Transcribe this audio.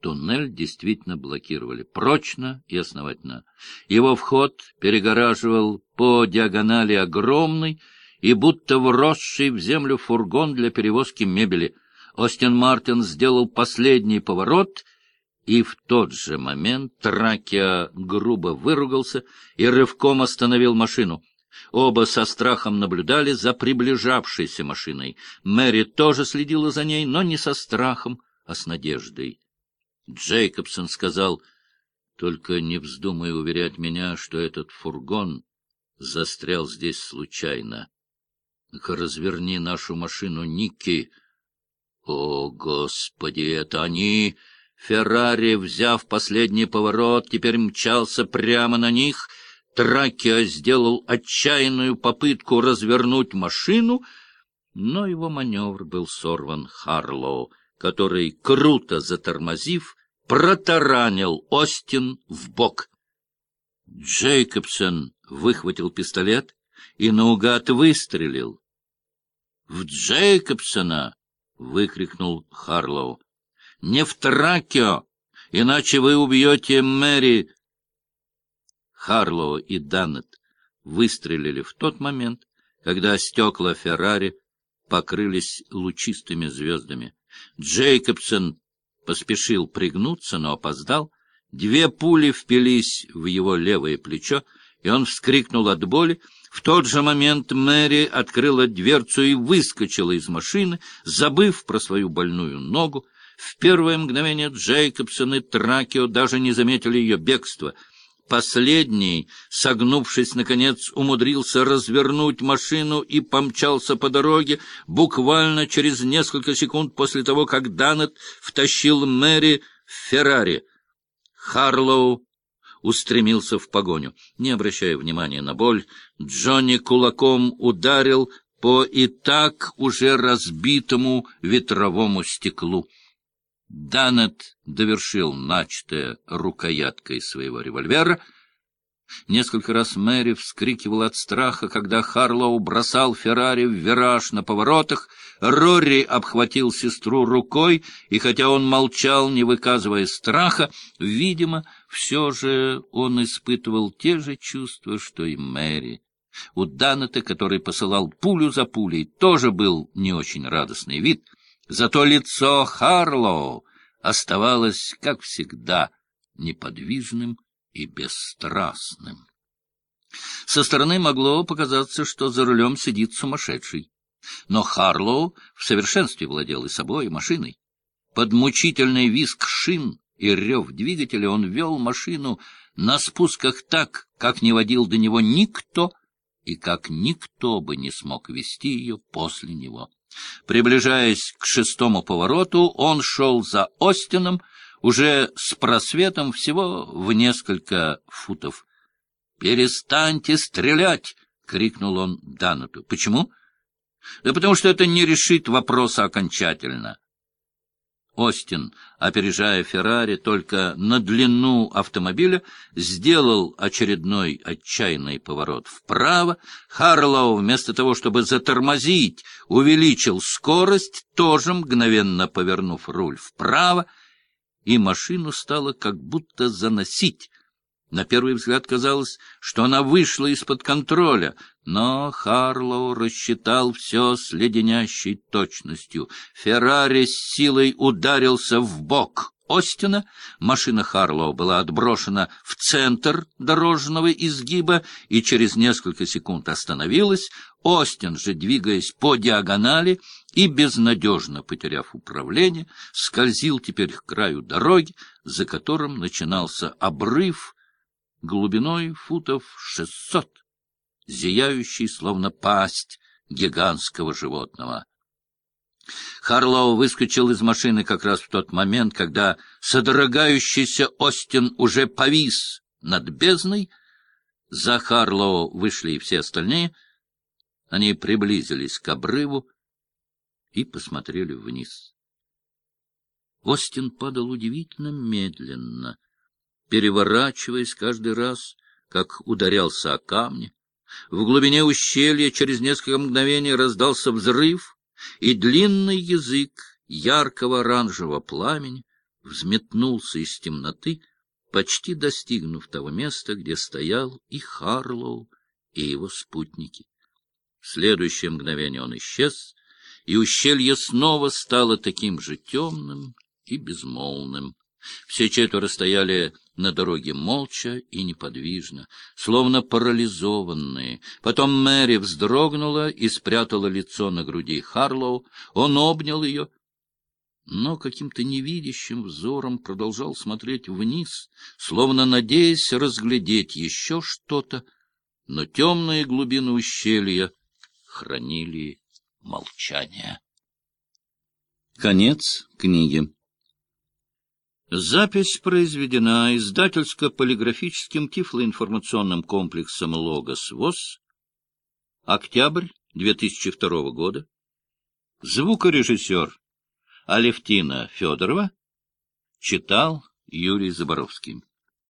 Туннель действительно блокировали прочно и основательно. Его вход перегораживал по диагонали огромный и будто вросший в землю фургон для перевозки мебели. Остин Мартин сделал последний поворот, и в тот же момент Тракия грубо выругался и рывком остановил машину. Оба со страхом наблюдали за приближавшейся машиной. Мэри тоже следила за ней, но не со страхом, а с надеждой. Джейкобсон сказал, «Только не вздумай уверять меня, что этот фургон застрял здесь случайно. Разверни нашу машину, Ники». «О, Господи, это они!» Феррари, взяв последний поворот, теперь мчался прямо на них. Тракио сделал отчаянную попытку развернуть машину, но его маневр был сорван Харлоу, который, круто затормозив, протаранил Остин в бок. Джейкобсон выхватил пистолет и наугад выстрелил. — В Джейкобсона! — выкрикнул Харлоу. — Не в Тракио, иначе вы убьете Мэри. Харлоу и Даннет выстрелили в тот момент, когда стекла Феррари покрылись лучистыми звездами. Джейкобсон поспешил пригнуться, но опоздал. Две пули впились в его левое плечо, и он вскрикнул от боли. В тот же момент Мэри открыла дверцу и выскочила из машины, забыв про свою больную ногу. В первое мгновение Джейкобсон и Тракио даже не заметили ее бегства — Последний, согнувшись, наконец, умудрился развернуть машину и помчался по дороге буквально через несколько секунд после того, как Данет втащил Мэри в Феррари. Харлоу устремился в погоню. Не обращая внимания на боль, Джонни кулаком ударил по и так уже разбитому ветровому стеклу. Данет довершил начатое рукояткой своего револьвера. Несколько раз Мэри вскрикивала от страха, когда Харлоу бросал Феррари в вираж на поворотах. Рори обхватил сестру рукой, и хотя он молчал, не выказывая страха, видимо, все же он испытывал те же чувства, что и Мэри. У Данета, который посылал пулю за пулей, тоже был не очень радостный вид — Зато лицо Харлоу оставалось, как всегда, неподвижным и бесстрастным. Со стороны могло показаться, что за рулем сидит сумасшедший. Но Харлоу в совершенстве владел и собой, и машиной. Под мучительный визг шин и рев двигателя он вел машину на спусках так, как не водил до него никто, и как никто бы не смог вести ее после него. Приближаясь к шестому повороту, он шел за Остином, уже с просветом всего в несколько футов. «Перестаньте стрелять!» — крикнул он Дануту. «Почему?» «Да потому что это не решит вопроса окончательно. Остин, опережая Феррари только на длину автомобиля, сделал очередной отчаянный поворот вправо. Харлоу, вместо того, чтобы затормозить, увеличил скорость, тоже мгновенно повернув руль вправо, и машину стало как будто заносить. На первый взгляд казалось, что она вышла из-под контроля, но Харлоу рассчитал все с леденящей точностью. Феррари с силой ударился в бок Остина. Машина Харлоу была отброшена в центр дорожного изгиба и через несколько секунд остановилась. Остин же, двигаясь по диагонали и безнадежно потеряв управление, скользил теперь к краю дороги, за которым начинался обрыв глубиной футов шестьсот зияющий, словно пасть гигантского животного. Харлоу выскочил из машины как раз в тот момент, когда содрогающийся Остин уже повис над бездной. За Харлоу вышли и все остальные. Они приблизились к обрыву и посмотрели вниз. Остин падал удивительно медленно, переворачиваясь каждый раз, как ударялся о камни. В глубине ущелья через несколько мгновений раздался взрыв, и длинный язык яркого оранжевого пламени взметнулся из темноты, почти достигнув того места, где стоял и Харлоу, и его спутники. В следующее мгновение он исчез, и ущелье снова стало таким же темным и безмолвным. Все четверо стояли на дороге молча и неподвижно, словно парализованные. Потом Мэри вздрогнула и спрятала лицо на груди Харлоу. Он обнял ее, но каким-то невидящим взором продолжал смотреть вниз, словно надеясь разглядеть еще что-то, но темные глубины ущелья хранили молчание. Конец книги. Запись произведена издательско-полиграфическим тифлоинформационным комплексом «Логос ВОЗ». Октябрь 2002 года. Звукорежиссер Алевтина Федорова. Читал Юрий Заборовский.